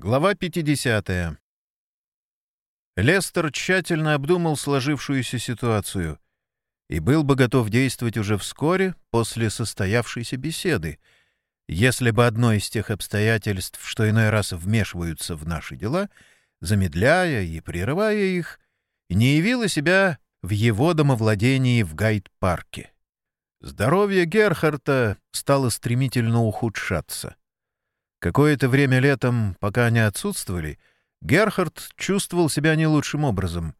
Глава 50. Лестер тщательно обдумал сложившуюся ситуацию и был бы готов действовать уже вскоре после состоявшейся беседы, если бы одно из тех обстоятельств, что иной раз вмешиваются в наши дела, замедляя и прерывая их, не явило себя в его домовладении в Гайд-парке. Здоровье Герхарта стало стремительно ухудшаться. Какое-то время летом, пока они отсутствовали, Герхард чувствовал себя не лучшим образом.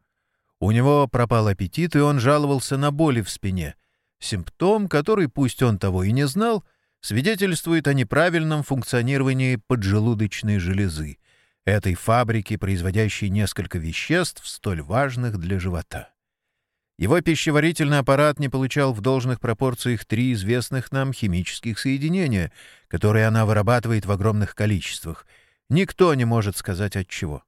У него пропал аппетит, и он жаловался на боли в спине. Симптом, который, пусть он того и не знал, свидетельствует о неправильном функционировании поджелудочной железы, этой фабрики, производящей несколько веществ, столь важных для живота. Его пищеварительный аппарат не получал в должных пропорциях три известных нам химических соединения, которые она вырабатывает в огромных количествах. Никто не может сказать от чего.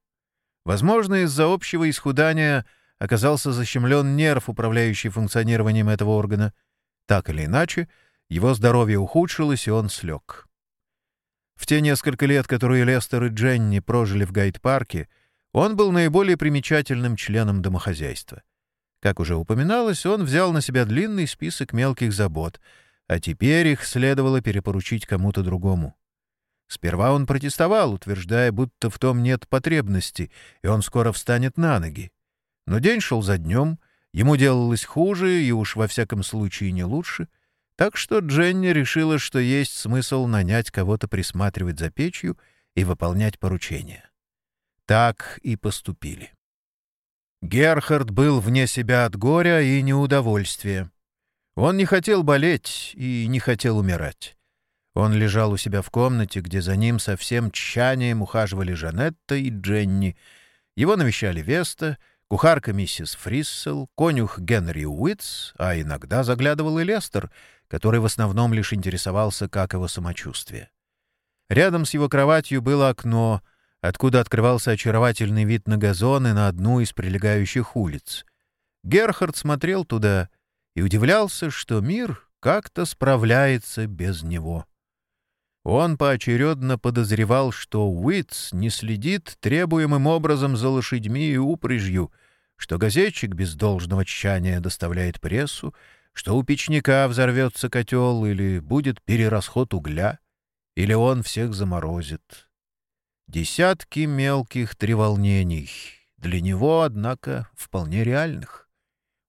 Возможно, из-за общего исхудания оказался защемлен нерв, управляющий функционированием этого органа. Так или иначе, его здоровье ухудшилось, и он слег. В те несколько лет, которые Лестер и Дженни прожили в Гайд-парке, он был наиболее примечательным членом домохозяйства. Как уже упоминалось, он взял на себя длинный список мелких забот, а теперь их следовало перепоручить кому-то другому. Сперва он протестовал, утверждая, будто в том нет потребности, и он скоро встанет на ноги. Но день шел за днем, ему делалось хуже и уж во всяком случае не лучше, так что Дженни решила, что есть смысл нанять кого-то присматривать за печью и выполнять поручения. Так и поступили. Герхард был вне себя от горя и неудовольствия. Он не хотел болеть и не хотел умирать. Он лежал у себя в комнате, где за ним со всем тщанием ухаживали Жанетта и Дженни. Его навещали Веста, кухарка миссис Фриссел, конюх Генри Уитс, а иногда заглядывал и Лестер, который в основном лишь интересовался, как его самочувствие. Рядом с его кроватью было окно — откуда открывался очаровательный вид на газоны на одну из прилегающих улиц. Герхард смотрел туда и удивлялся, что мир как-то справляется без него. Он поочередно подозревал, что Уитс не следит требуемым образом за лошадьми и упряжью, что газетчик без должного тщания доставляет прессу, что у печника взорвется котел или будет перерасход угля, или он всех заморозит. Десятки мелких треволнений, для него, однако, вполне реальных.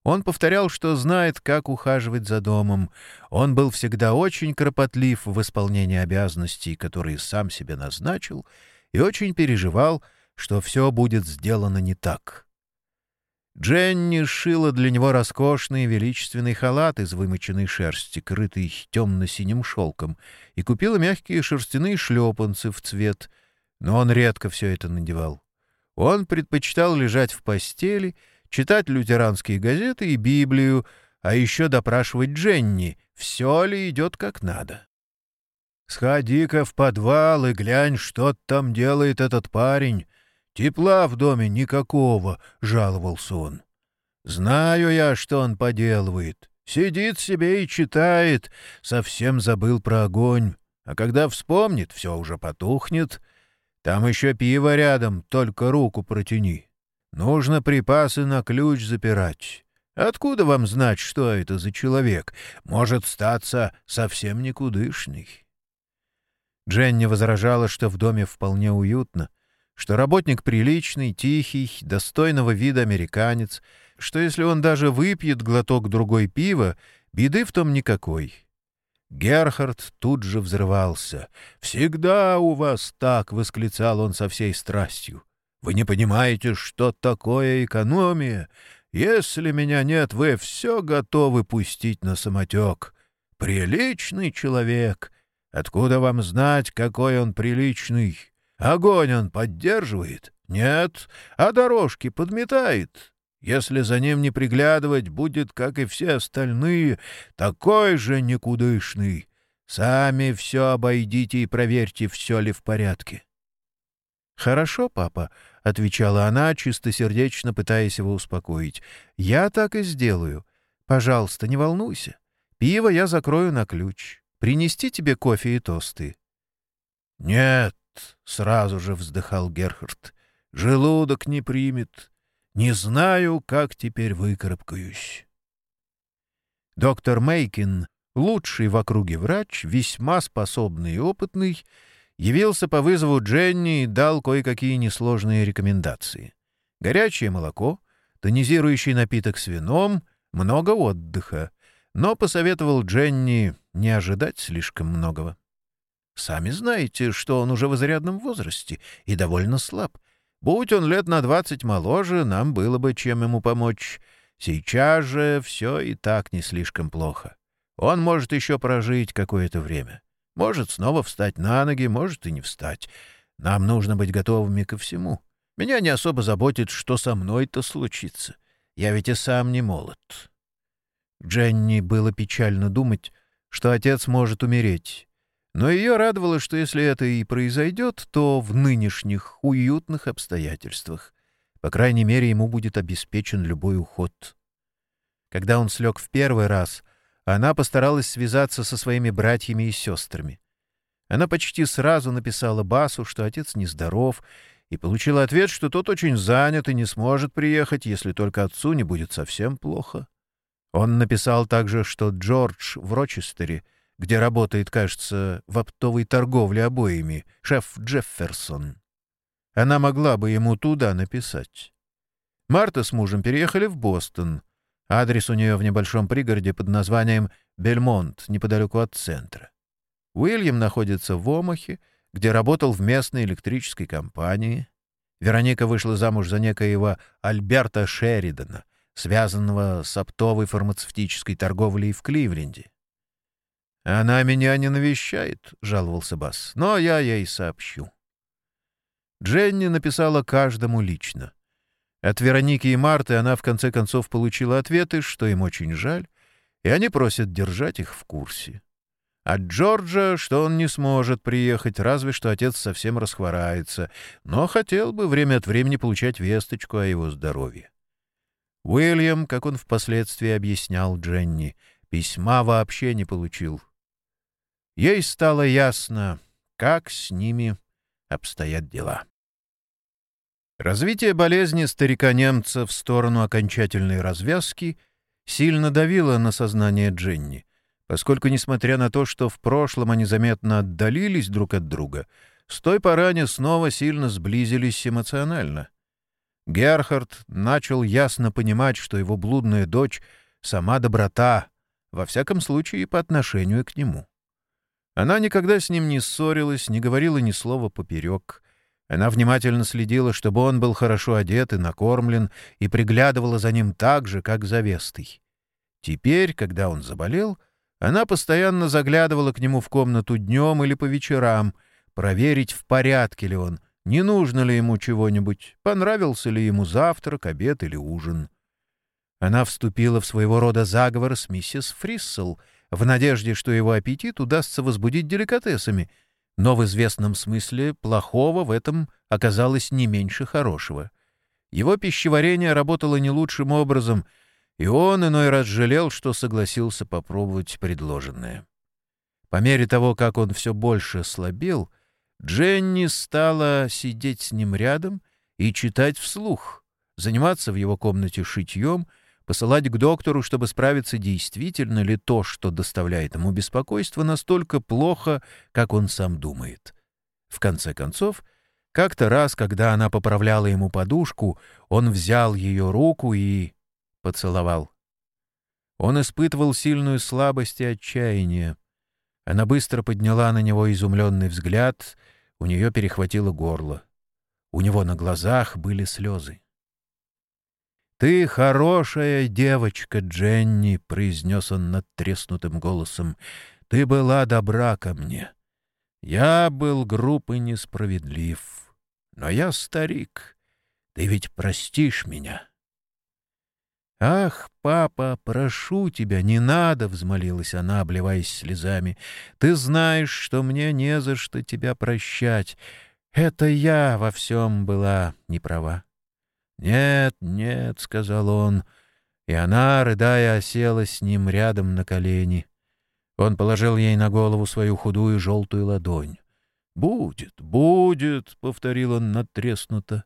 Он повторял, что знает, как ухаживать за домом. Он был всегда очень кропотлив в исполнении обязанностей, которые сам себе назначил, и очень переживал, что все будет сделано не так. Дженни шила для него роскошный величественный халат из вымоченной шерсти, крытый темно-синим шелком, и купила мягкие шерстяные шлепанцы в цвет — но он редко все это надевал. Он предпочитал лежать в постели, читать лютеранские газеты и Библию, а еще допрашивать Дженни, все ли идет как надо. «Сходи-ка в подвал и глянь, что там делает этот парень. Тепла в доме никакого», — жаловался он. «Знаю я, что он поделывает. Сидит себе и читает, совсем забыл про огонь. А когда вспомнит, все уже потухнет. Там еще пиво рядом, только руку протяни. Нужно припасы на ключ запирать. Откуда вам знать, что это за человек? Может статься совсем никудышный. Дженни возражала, что в доме вполне уютно, что работник приличный, тихий, достойного вида американец, что если он даже выпьет глоток другой пива, беды в том никакой. Герхард тут же взрывался. «Всегда у вас так!» — восклицал он со всей страстью. «Вы не понимаете, что такое экономия? Если меня нет, вы все готовы пустить на самотек. Приличный человек! Откуда вам знать, какой он приличный? Огонь он поддерживает? Нет, а дорожки подметает?» Если за ним не приглядывать, будет, как и все остальные, такой же никудышный. Сами все обойдите и проверьте, все ли в порядке. — Хорошо, папа, — отвечала она, чистосердечно пытаясь его успокоить. — Я так и сделаю. Пожалуйста, не волнуйся. Пиво я закрою на ключ. Принести тебе кофе и тосты. — Нет, — сразу же вздыхал Герхард. «Желудок не примет. Не знаю, как теперь выкарабкаюсь». Доктор Мейкин, лучший в округе врач, весьма способный и опытный, явился по вызову Дженни и дал кое-какие несложные рекомендации. Горячее молоко, тонизирующий напиток с вином, много отдыха, но посоветовал Дженни не ожидать слишком многого. Сами знаете, что он уже в изрядном возрасте и довольно слаб. Будь он лет на двадцать моложе, нам было бы чем ему помочь. Сейчас же все и так не слишком плохо. Он может еще прожить какое-то время. Может снова встать на ноги, может и не встать. Нам нужно быть готовыми ко всему. Меня не особо заботит, что со мной-то случится. Я ведь и сам не молод. Дженни было печально думать, что отец может умереть. Но ее радовало, что если это и произойдет, то в нынешних уютных обстоятельствах. По крайней мере, ему будет обеспечен любой уход. Когда он слег в первый раз, она постаралась связаться со своими братьями и сестрами. Она почти сразу написала Басу, что отец нездоров, и получила ответ, что тот очень занят и не сможет приехать, если только отцу не будет совсем плохо. Он написал также, что Джордж в Рочестере, где работает, кажется, в оптовой торговле обоями, шеф Джефферсон. Она могла бы ему туда написать. Марта с мужем переехали в Бостон. Адрес у нее в небольшом пригороде под названием Бельмонт, неподалеку от центра. Уильям находится в Омахе, где работал в местной электрической компании. Вероника вышла замуж за некоего Альберта Шеридана, связанного с оптовой фармацевтической торговлей в Кливленде. «Она меня не навещает», — жаловался Бас, — «но я ей сообщу». Дженни написала каждому лично. От Вероники и Марты она в конце концов получила ответы, что им очень жаль, и они просят держать их в курсе. От Джорджа, что он не сможет приехать, разве что отец совсем расхворается, но хотел бы время от времени получать весточку о его здоровье. Уильям, как он впоследствии объяснял Дженни, письма вообще не получил. Ей стало ясно, как с ними обстоят дела. Развитие болезни старика-немца в сторону окончательной развязки сильно давило на сознание Дженни, поскольку, несмотря на то, что в прошлом они заметно отдалились друг от друга, с той поры они снова сильно сблизились эмоционально. Герхард начал ясно понимать, что его блудная дочь — сама доброта, во всяком случае по отношению к нему. Она никогда с ним не ссорилась, не говорила ни слова поперек. Она внимательно следила, чтобы он был хорошо одет и накормлен, и приглядывала за ним так же, как за Вестой. Теперь, когда он заболел, она постоянно заглядывала к нему в комнату днем или по вечерам, проверить, в порядке ли он — не нужно ли ему чего-нибудь, понравился ли ему завтрак, обед или ужин. Она вступила в своего рода заговор с миссис Фриссел в надежде, что его аппетит удастся возбудить деликатесами, но в известном смысле плохого в этом оказалось не меньше хорошего. Его пищеварение работало не лучшим образом, и он иной раз жалел, что согласился попробовать предложенное. По мере того, как он все больше слабел — Дженни стала сидеть с ним рядом и читать вслух, заниматься в его комнате шитьем, посылать к доктору, чтобы справиться, действительно ли то, что доставляет ему беспокойство, настолько плохо, как он сам думает. В конце концов, как-то раз, когда она поправляла ему подушку, он взял ее руку и поцеловал. Он испытывал сильную слабость и отчаяние. Она быстро подняла на него изумленный взгляд — у нее перехватило горло. У него на глазах были слезы. «Ты хорошая девочка, Дженни», — произнес он надтреснутым голосом. «Ты была добра ко мне. Я был груб и несправедлив. Но я старик. Ты ведь простишь меня?» «Ах, папа, прошу тебя, не надо!» — взмолилась она, обливаясь слезами. «Ты знаешь, что мне не за что тебя прощать. Это я во всем была не права». «Нет, нет», — сказал он, и она, рыдая, осела с ним рядом на колени. Он положил ей на голову свою худую желтую ладонь. «Будет, будет», — повторил он надтреснуто.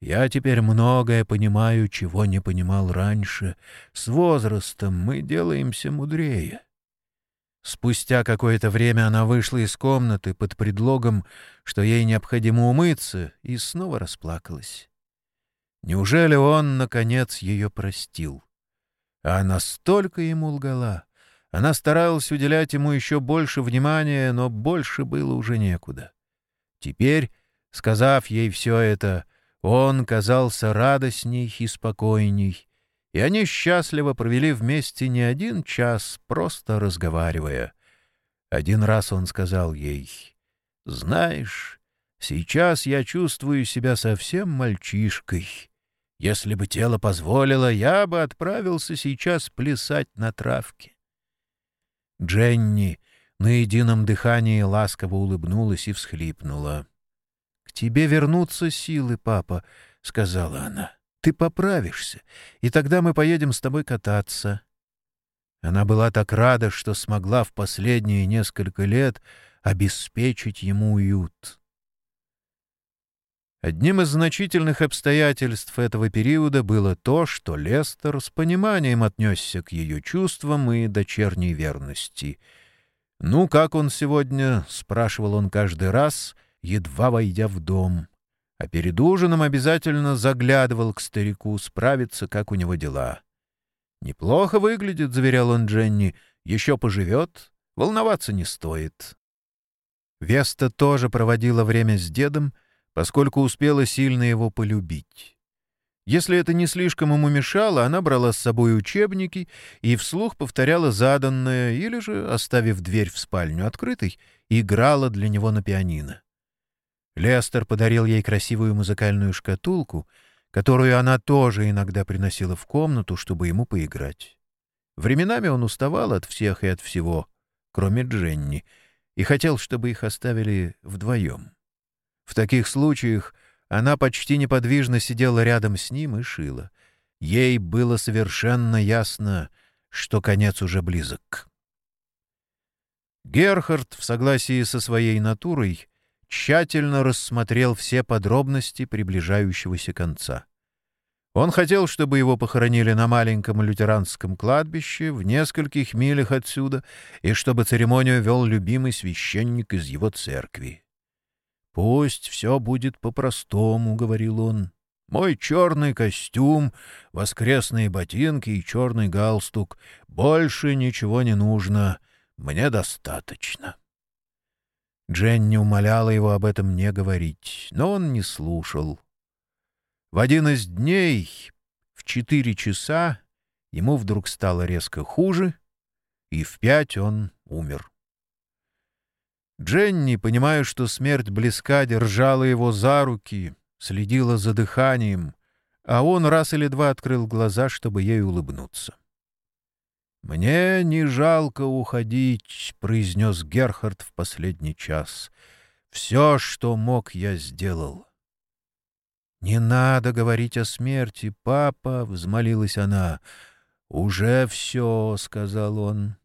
«Я теперь многое понимаю, чего не понимал раньше. С возрастом мы делаемся мудрее». Спустя какое-то время она вышла из комнаты под предлогом, что ей необходимо умыться, и снова расплакалась. Неужели он, наконец, ее простил? А она столько ему лгала. Она старалась уделять ему еще больше внимания, но больше было уже некуда. Теперь, сказав ей все это, он казался радостней и спокойней, и они счастливо провели вместе не один час, просто разговаривая. Один раз он сказал ей, «Знаешь, сейчас я чувствую себя совсем мальчишкой. Если бы тело позволило, я бы отправился сейчас плясать на травке». Дженни на едином дыхании ласково улыбнулась и всхлипнула. «К тебе вернутся силы, папа», — сказала она. Ты поправишься, и тогда мы поедем с тобой кататься». Она была так рада, что смогла в последние несколько лет обеспечить ему уют. Одним из значительных обстоятельств этого периода было то, что Лестер с пониманием отнесся к ее чувствам и дочерней верности. «Ну, как он сегодня?» — спрашивал он каждый раз, едва войдя в дом а перед ужином обязательно заглядывал к старику справиться, как у него дела. «Неплохо выглядит», — заверял он Дженни, — «еще поживет, волноваться не стоит». Веста тоже проводила время с дедом, поскольку успела сильно его полюбить. Если это не слишком ему мешало, она брала с собой учебники и вслух повторяла заданное или же, оставив дверь в спальню открытой, играла для него на пианино. Лестер подарил ей красивую музыкальную шкатулку, которую она тоже иногда приносила в комнату, чтобы ему поиграть. Временами он уставал от всех и от всего, кроме Дженни, и хотел, чтобы их оставили вдвоем. В таких случаях она почти неподвижно сидела рядом с ним и шила. Ей было совершенно ясно, что конец уже близок. Герхард, в согласии со своей натурой, тщательно рассмотрел все подробности приближающегося конца. Он хотел, чтобы его похоронили на маленьком лютеранском кладбище в нескольких милях отсюда, и чтобы церемонию вел любимый священник из его церкви. «Пусть все будет по-простому», — говорил он. «Мой черный костюм, воскресные ботинки и черный галстук. Больше ничего не нужно. Мне достаточно». Дженни умоляла его об этом не говорить, но он не слушал. В один из дней, в четыре часа, ему вдруг стало резко хуже, и в пять он умер. Дженни, понимая, что смерть близка, держала его за руки, следила за дыханием, а он раз или два открыл глаза, чтобы ей улыбнуться. «Мне не жалко уходить», — произнес Герхард в последний час. «Все, что мог, я сделал». «Не надо говорить о смерти, папа», — взмолилась она. «Уже все», — сказал он.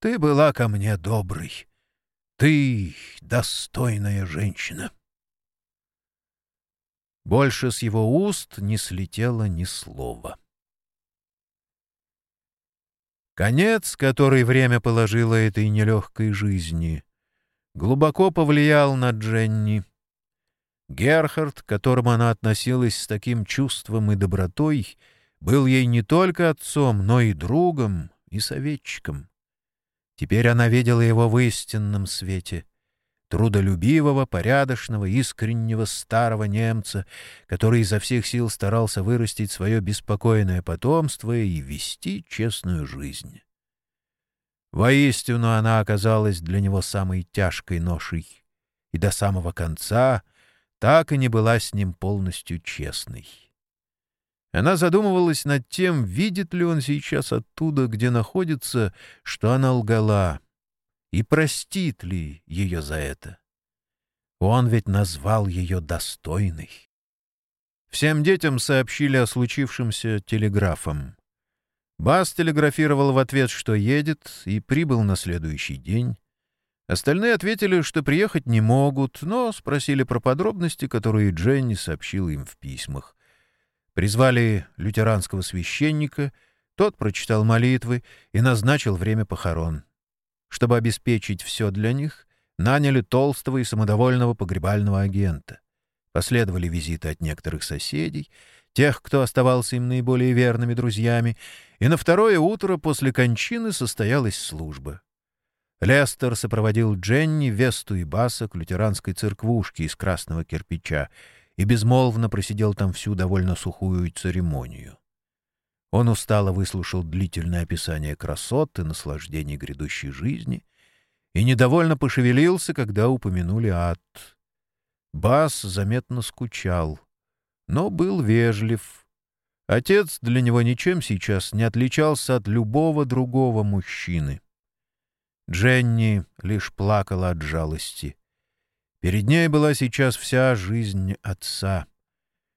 «Ты была ко мне доброй. Ты достойная женщина». Больше с его уст не слетело ни слова. Конец, который время положило этой нелегкой жизни, глубоко повлиял на Дженни. Герхард, к которому она относилась с таким чувством и добротой, был ей не только отцом, но и другом и советчиком. Теперь она видела его в истинном свете — трудолюбивого, порядочного, искреннего старого немца, который изо всех сил старался вырастить свое беспокойное потомство и вести честную жизнь. Воистину она оказалась для него самой тяжкой ношей, и до самого конца так и не была с ним полностью честной. Она задумывалась над тем, видит ли он сейчас оттуда, где находится, что она лгала — и простит ли ее за это. Он ведь назвал ее достойной. Всем детям сообщили о случившемся телеграфом. Бас телеграфировал в ответ, что едет, и прибыл на следующий день. Остальные ответили, что приехать не могут, но спросили про подробности, которые Дженни сообщила им в письмах. Призвали лютеранского священника, тот прочитал молитвы и назначил время похорон. Чтобы обеспечить все для них, наняли толстого и самодовольного погребального агента. Последовали визиты от некоторых соседей, тех, кто оставался им наиболее верными друзьями, и на второе утро после кончины состоялась служба. Лестер сопроводил Дженни, Весту и Баса к лютеранской церквушке из красного кирпича и безмолвно просидел там всю довольно сухую церемонию. Он устало выслушал длительное описание красот и наслаждений грядущей жизни и недовольно пошевелился, когда упомянули ад. Бас заметно скучал, но был вежлив. Отец для него ничем сейчас не отличался от любого другого мужчины. Дженни лишь плакала от жалости. Перед ней была сейчас вся жизнь отца.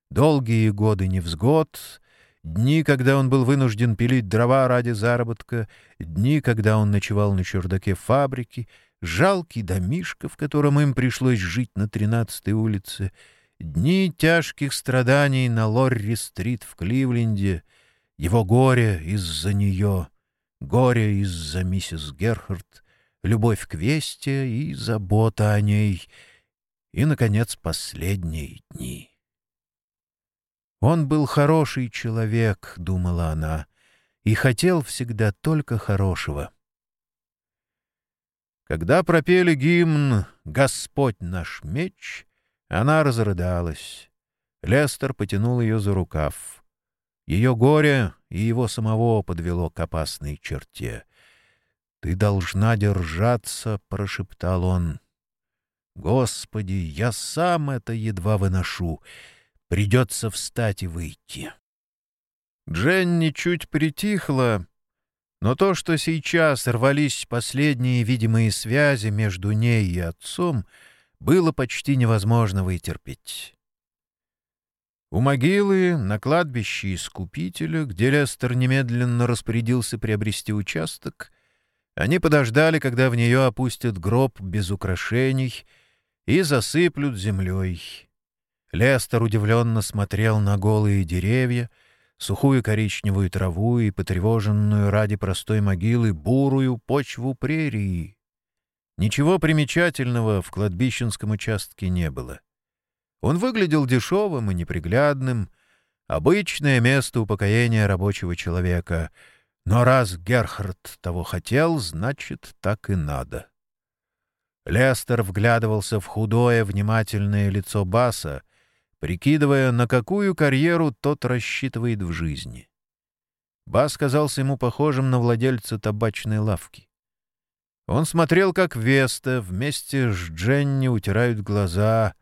Долгие годы невзгод, дни, когда он был вынужден пилить дрова ради заработка, дни, когда он ночевал на чердаке фабрики, жалкий домишко, в котором им пришлось жить на тринадцатой улице, дни тяжких страданий на Лорри-стрит в Кливленде, его горе из-за нее — горе из-за миссис Герхард, любовь к Весте и забота о ней, и, наконец, последние дни. «Он был хороший человек», — думала она, — «и хотел всегда только хорошего». Когда пропели гимн «Господь наш меч», она разрыдалась. Лестер потянул ее за рукав. Ее горе и его самого подвело к опасной черте. «Ты должна держаться», — прошептал он. «Господи, я сам это едва выношу. Придется встать и выйти». Дженни чуть притихла, но то, что сейчас рвались последние видимые связи между ней и отцом, было почти невозможно вытерпеть. У могилы, на кладбище Искупителя, где Лестер немедленно распорядился приобрести участок, они подождали, когда в нее опустят гроб без украшений и засыплют землей. Лестер удивленно смотрел на голые деревья, сухую коричневую траву и потревоженную ради простой могилы бурую почву прерии. Ничего примечательного в кладбищенском участке не было. Он выглядел дешевым и неприглядным, обычное место упокоения рабочего человека. Но раз Герхард того хотел, значит, так и надо. Лестер вглядывался в худое, внимательное лицо Баса, прикидывая, на какую карьеру тот рассчитывает в жизни. Бас казался ему похожим на владельца табачной лавки. Он смотрел, как Веста вместе с Дженни утирают глаза,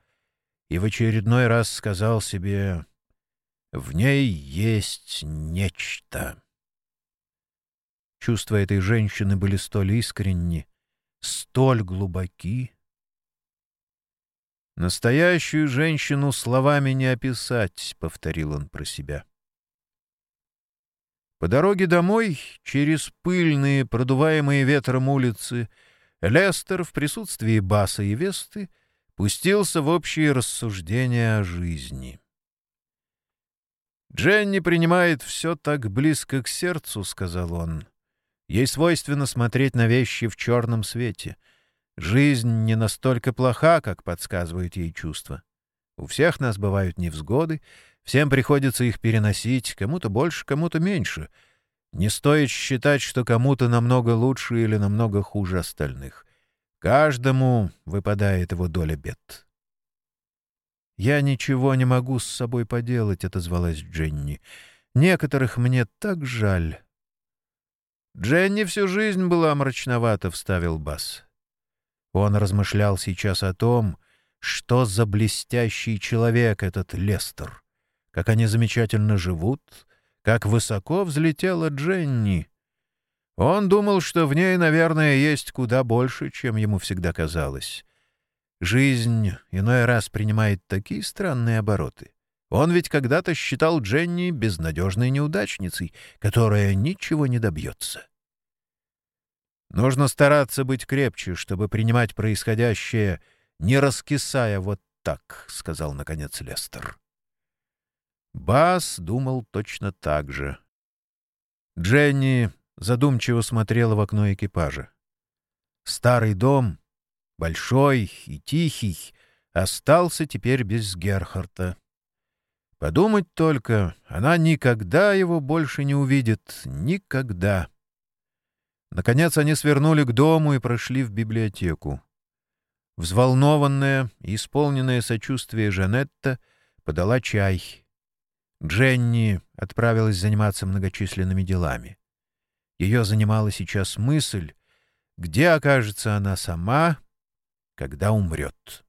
и в очередной раз сказал себе «В ней есть нечто». Чувства этой женщины были столь искренни, столь глубоки. «Настоящую женщину словами не описать», — повторил он про себя. По дороге домой, через пыльные, продуваемые ветром улицы, Лестер в присутствии Баса и Весты — пустился в общие рассуждения о жизни. «Дженни принимает все так близко к сердцу», — сказал он. «Ей свойственно смотреть на вещи в черном свете. Жизнь не настолько плоха, как подсказывают ей чувства. У всех нас бывают невзгоды, всем приходится их переносить, кому-то больше, кому-то меньше. Не стоит считать, что кому-то намного лучше или намного хуже остальных. Каждому выпадает его доля бед. «Я ничего не могу с собой поделать», — отозвалась Дженни. «Некоторых мне так жаль». «Дженни всю жизнь была мрачновата», — вставил Бас. Он размышлял сейчас о том, что за блестящий человек этот Лестер, как они замечательно живут, как высоко взлетела Дженни. Он думал, что в ней, наверное, есть куда больше, чем ему всегда казалось. Жизнь иной раз принимает такие странные обороты. Он ведь когда-то считал Дженни безнадежной неудачницей, которая ничего не добьется. Нужно стараться быть крепче, чтобы принимать происходящее, не раскисая вот так, — сказал, наконец, Лестер. Бас думал точно так же. Дженни задумчиво смотрела в окно экипажа. Старый дом, большой и тихий, остался теперь без Герхарта. Подумать только, она никогда его больше не увидит. Никогда. Наконец они свернули к дому и прошли в библиотеку. Взволнованная и исполненная сочувствия Жанетта подала чай. Дженни отправилась заниматься многочисленными делами. Ее занимала сейчас мысль, где окажется она сама, когда умрет.